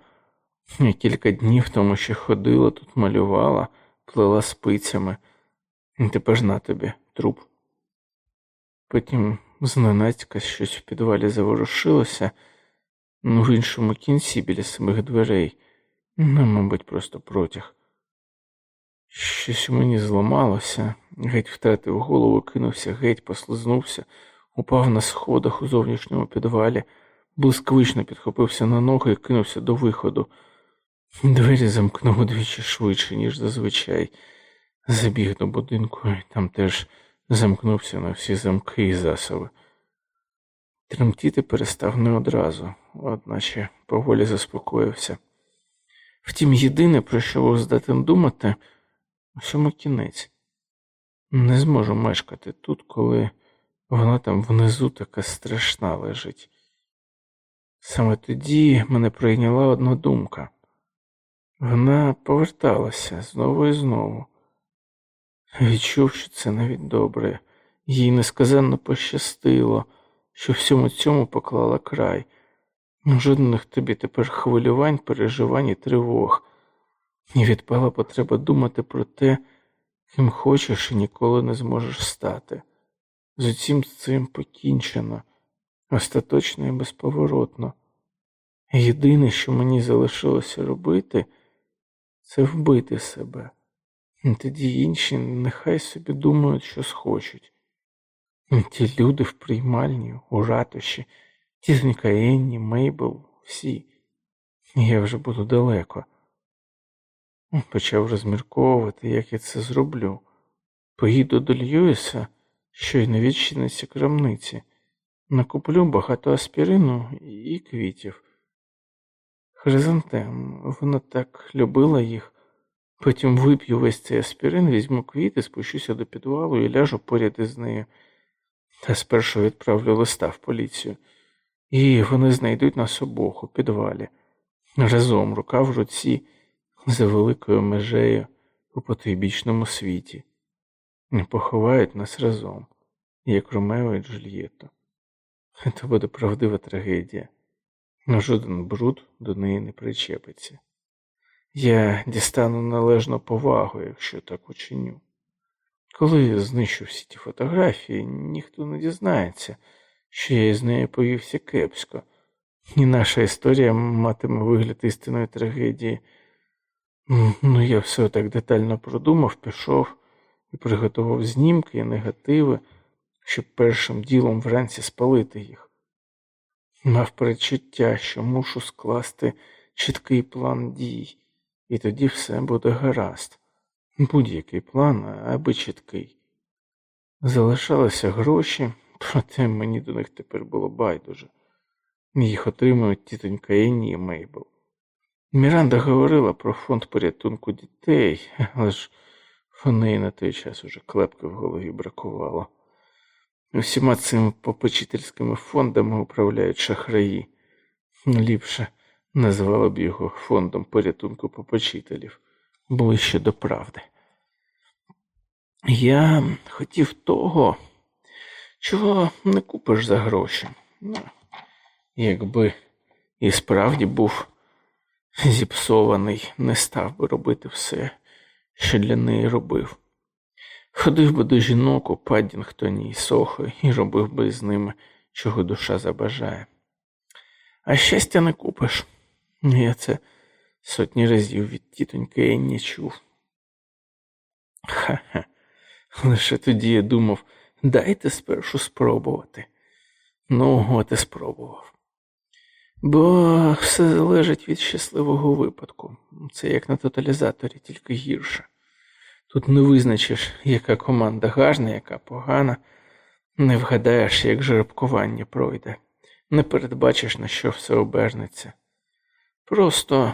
і кілька днів тому ще ходила, тут малювала, плела спицями, і тепер ж на тобі труп. Потім зненацька щось в підвалі заворушилося, в іншому кінці біля самих дверей, ну, мабуть, просто протяг. Щось у мені зламалося, геть втратив голову, кинувся, геть послизнувся, упав на сходах у зовнішньому підвалі, блискавично підхопився на ноги і кинувся до виходу. Двері замкнув удвічі швидше, ніж зазвичай. Забіг до будинку і там теж замкнувся на всі замки і засови. Тремтіти перестав не одразу, одначе поволі заспокоївся. Втім, єдине, про що був здатен думати, усьому кінець. Не зможу мешкати тут, коли вона там внизу така страшна лежить. Саме тоді мене прийняла одна думка. Вона поверталася знову і знову. Відчув, що це навіть добре, їй несказанно пощастило, що всьому цьому поклала край. Жодних тобі тепер хвилювань, переживань і тривог. І відпала потреба думати про те, ким хочеш і ніколи не зможеш стати. З усім цим покінчено, остаточно і безповоротно. Єдине, що мені залишилося робити, це вбити себе. Тоді інші нехай собі думають, що схочуть. Ті люди в приймальні, у ратуші, тітонька Енні, Мейбл, всі. Я вже буду далеко. Почав розмірковувати, як я це зроблю. Поїду до Льюіса, що й не відчиниться крамниці, накуплю багато аспірину і квітів. Хризантем, вона так любила їх. Потім вип'ю весь цей аспірин, візьму квіти, спущуся до підвалу і ляжу поряд із нею. Та спершу відправлю листа в поліцію, і вони знайдуть нас обох у підвалі. Разом рука в руці за великою межею у потойбічному світі. Поховають нас разом, як Ромео і Джульєтто. Це буде правдива трагедія, но жоден бруд до неї не причепиться. Я дістану належну повагу, якщо так учиню. Коли я знищу всі ті фотографії, ніхто не дізнається, що я із нею повівся кепсько, і наша історія матиме вигляд істинної трагедії. Ну, я все так детально продумав, пішов і приготував знімки і негативи, щоб першим ділом вранці спалити їх. Мав перечуття, що мушу скласти чіткий план дій і тоді все буде гаразд. Будь-який план, аби чіткий. Залишалися гроші, проте мені до них тепер було байдуже. Їх отримують тітонька Енні і Мейбл. Міранда говорила про фонд порятунку дітей, але ж в неї на той час уже клепки в голові бракувало. Усіма цими попечительськими фондами управляють шахраї. Ліпше назвала б його фондом порятунку попочителів ближче до правди. Я хотів того, чого не купиш за гроші. Ну, Якби і справді був зіпсований, не став би робити все, що для неї робив. Ходив би до жінок у Паддінгтоні і Сохо і робив би з ними, чого душа забажає. А щастя не купиш. Я це сотні разів від тітоньки Енні чув. Ха-ха, лише тоді я думав, дайте спершу спробувати. Ну, от і спробував. Бо все залежить від щасливого випадку. Це як на тоталізаторі, тільки гірше. Тут не визначиш, яка команда гарна, яка погана, не вгадаєш, як жеребкування пройде, не передбачиш, на що все обернеться. Просто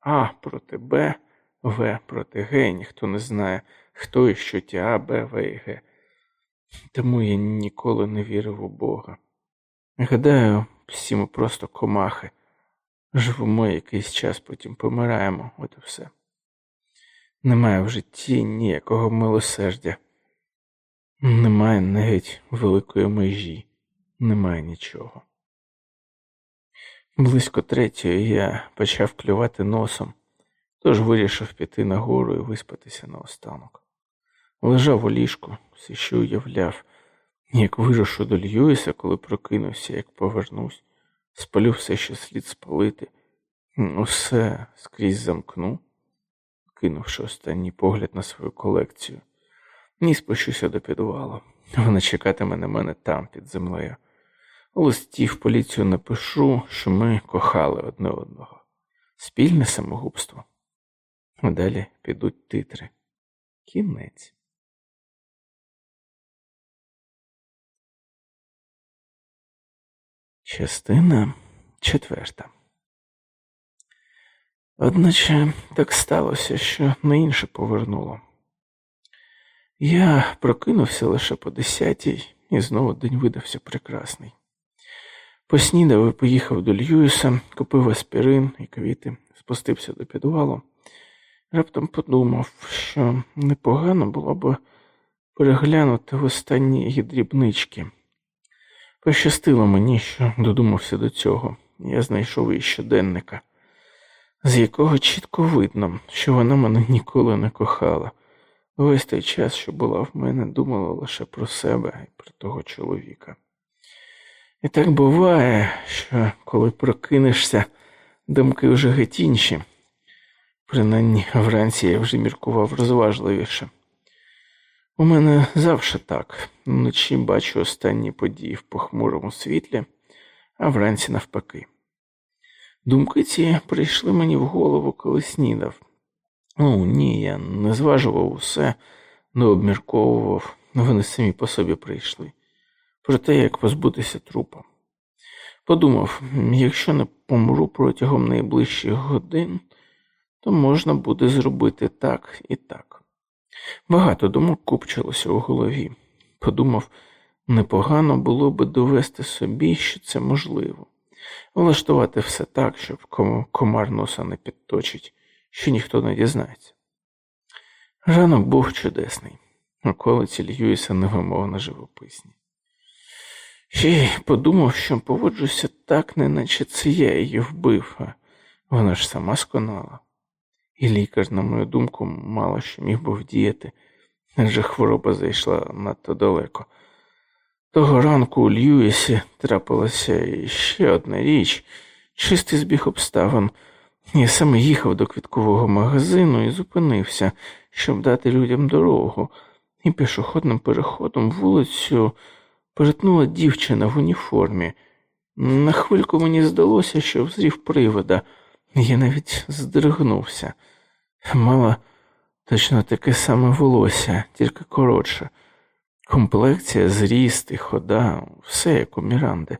А проти Б, В проти Г, ніхто не знає, хто і що ті А, Б, В і Г. Тому я ніколи не вірив у Бога. Гадаю, всі ми просто комахи. Живемо якийсь час, потім помираємо, от і все. Немає в житті ніякого милосердя, немає навіть великої межі, немає нічого. Близько третьої я почав клювати носом, тож вирішив піти нагору і виспатися наостанок. Лежав у ліжку, все що уявляв, як вирушу до Льюіса, коли прокинувся, як повернусь, спалю все, що слід спалити, усе скрізь замкну, кинувши останній погляд на свою колекцію, ні спущуся до підвалу. Вона чекатиме на мене там, під землею. У листі в поліцію напишу, що ми кохали одне одного. Спільне самогубство. Далі підуть титри. Кінець. Частина четверта. Одначе так сталося, що на інше повернуло. Я прокинувся лише по десятій, і знову день видався прекрасний. Поснідав і поїхав до Льюіса, купив аспірин і квіти, спустився до підвалу. Раптом подумав, що непогано було б переглянути в останні її дрібнички. Пощастило мені, що додумався до цього. Я знайшов її щоденника, з якого чітко видно, що вона мене ніколи не кохала. Весь той час, що була в мене, думала лише про себе і про того чоловіка. І так буває, що коли прокинешся, думки вже геть інші. Принаймні вранці я вже міркував розважливіше. У мене завжди так. Вночі бачу останні події в похмурому світлі, а вранці навпаки. Думки ці прийшли мені в голову, коли снідав. Ну, ні, я не зважував усе, не обмірковував, вони самі по собі прийшли. Про те, як позбутися трупа. Подумав, якщо не помру протягом найближчих годин, то можна буде зробити так і так. Багато думок купчилося у голові. Подумав, непогано було би довести собі, що це можливо, влаштувати все так, щоб комар носа не підточить, що ніхто не дізнається. Ранок був чудесний, околиці Льюіса невимовно живописні. Ще й подумав, що поводжуся так, неначе це я її вбив, а вона ж сама сконала. І лікар, на мою думку, мало що міг би вдіяти, адже хвороба зайшла надто далеко. Того ранку у Льюісі трапилася ще одна річ, чистий збіг обставин. Я саме їхав до квіткового магазину і зупинився, щоб дати людям дорогу, і пішохідним переходом вулицю перетнула дівчина в уніформі. На хвильку мені здалося, що взрів привода. Я навіть здригнувся. Мала точно таке саме волосся, тільки коротше. Комплекція, зріст і хода, все як у Міранди.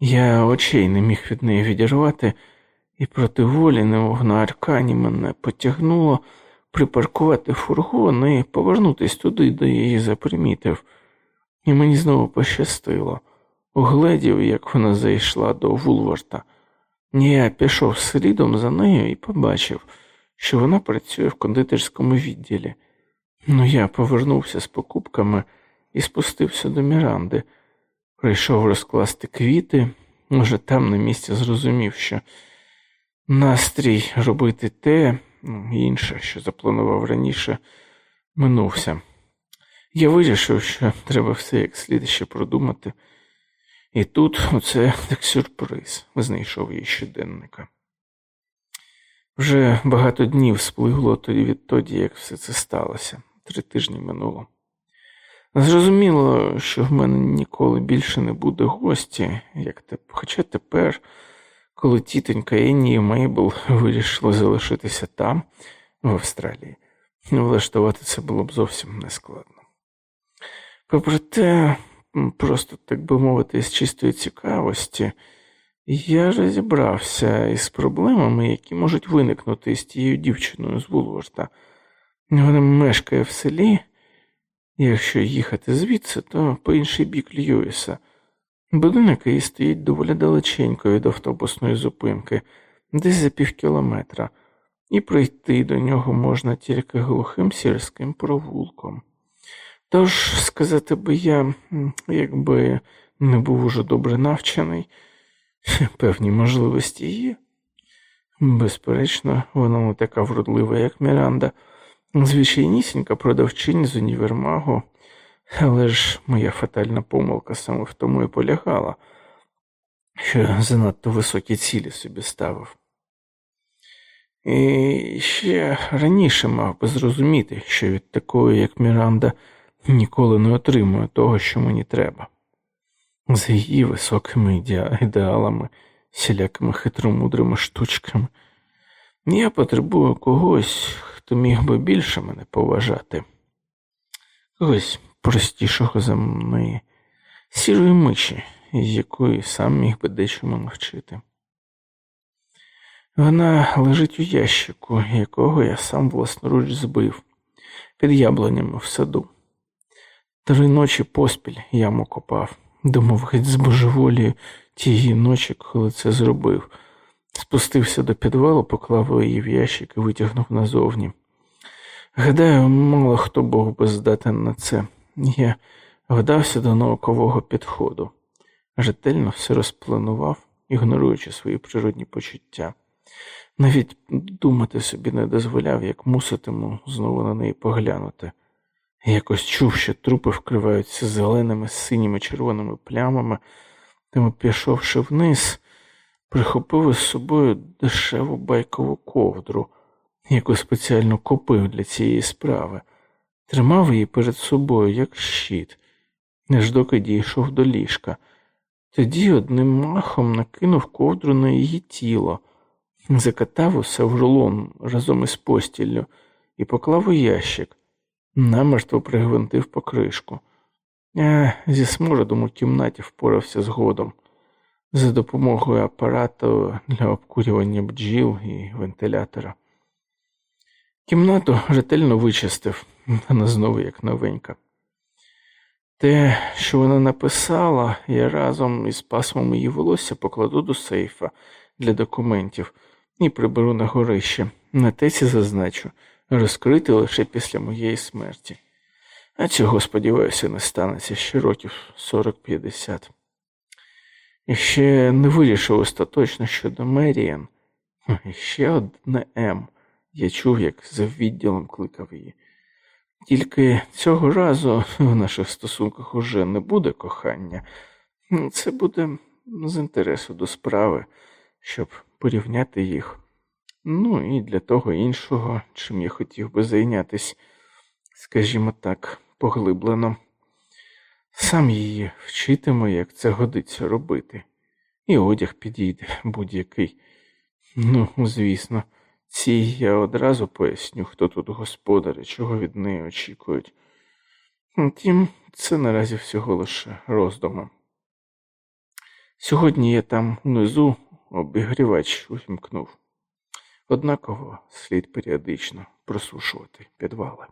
Я очей не міг від неї відірвати, і проти волі, немов на аркані, мене потягнуло припаркувати фургон і повернутися туди, де її запримітив. І мені знову пощастило. Угледів, як вона зайшла до Вулварта. Я пішов слідом за нею і побачив, що вона працює в кондитерському відділі. Ну, я повернувся з покупками і спустився до Міранди. Прийшов розкласти квіти, може, там на місці зрозумів, що настрій робити те, ну, інше, що запланував раніше, минувся. Я вирішив, що треба все як слід ще продумати. І тут оце так сюрприз знайшов її щоденника. Вже багато днів сплигло тоді відтоді, як все це сталося, три тижні минуло. Зрозуміло, що в мене ніколи більше не буде гості, як те, хоча тепер, коли тітонька Енні і Мейбл вирішили залишитися там, в Австралії, влаштувати це було б зовсім нескладно. Попри те, просто, так би мовити, з чистої цікавості, я розібрався із проблемами, які можуть виникнути з тією дівчиною з Вулворта. Вона мешкає в селі, якщо їхати звідси, то по інший бік Льюіса. Будинок її стоїть доволі далеченько від автобусної зупинки, десь за пів кілометра, і прийти до нього можна тільки глухим сільським провулком. Тож, сказати би я, якби не був уже добре навчений, [LAUGHS] певні можливості є. Безперечно, вона не така вродлива, як Міранда, звичайнісінька продавчиня з універмагу, але ж моя фатальна помилка саме в тому і полягала. що занадто високі цілі собі ставив. І ще раніше мав би зрозуміти, що від такої, як Міранда, ніколи не отримую того, що мені треба. За її високими ідеалами, всілякими хитромудрими штучками. Я потребую когось, хто міг би більше мене поважати, когось простішого за мною, сірої миші, з якої сам міг би дечому навчити. Вона лежить у ящику, якого я сам власноруч збив, під яблунями в саду. Три ночі поспіль яму копав, думав геть з божеволію тієї ночі, коли це зробив. Спустився до підвалу, поклав її в ящик і витягнув назовні. Гадаю, мало хто був би здатен на це. Я вдався до наукового підходу, ретельно все розпланував, ігноруючи свої природні почуття. Навіть думати собі не дозволяв, як муситиму знову на неї поглянути. Якось чув, що трупи вкриваються зеленими, синіми червоними плямами, тому, пішовши вниз, прихопив із собою дешеву байкову ковдру, яку спеціально купив для цієї справи, тримав її перед собою, як щит, аж доки дійшов до ліжка. Тоді одним махом накинув ковдру на її тіло, закатав усе в рулон разом із постіллю і поклав у ящик, намертво пригвинтив покришку. Я зі смородом у кімнаті впорався згодом за допомогою апарату для обкурювання бджіл і вентилятора. Кімнату ретельно вичистив, вона знову як новенька. Те, що вона написала, я разом із пасмом її волосся покладу до сейфа для документів і приберу на горище. На тесі зазначу, розкрити лише після моєї смерті. А цього, сподіваюся, не станеться ще років 40-50. І ще не вирішив остаточно щодо Меріан. Ще одне М. Я чув, як за відділом кликав її. Тільки цього разу в наших стосунках уже не буде кохання, це буде з інтересу до справи, щоб порівняти їх. Ну і для того іншого, чим я хотів би зайнятися, скажімо так, поглиблено. Сам її вчитиму, як це годиться робити, і одяг підійде будь-який. Ну, звісно. Цій я одразу поясню, хто тут господар і чого від неї очікують. Втім, це наразі всього лише роздума. Сьогодні я там внизу обігрівач увімкнув. Однаково слід періодично просушувати підвали.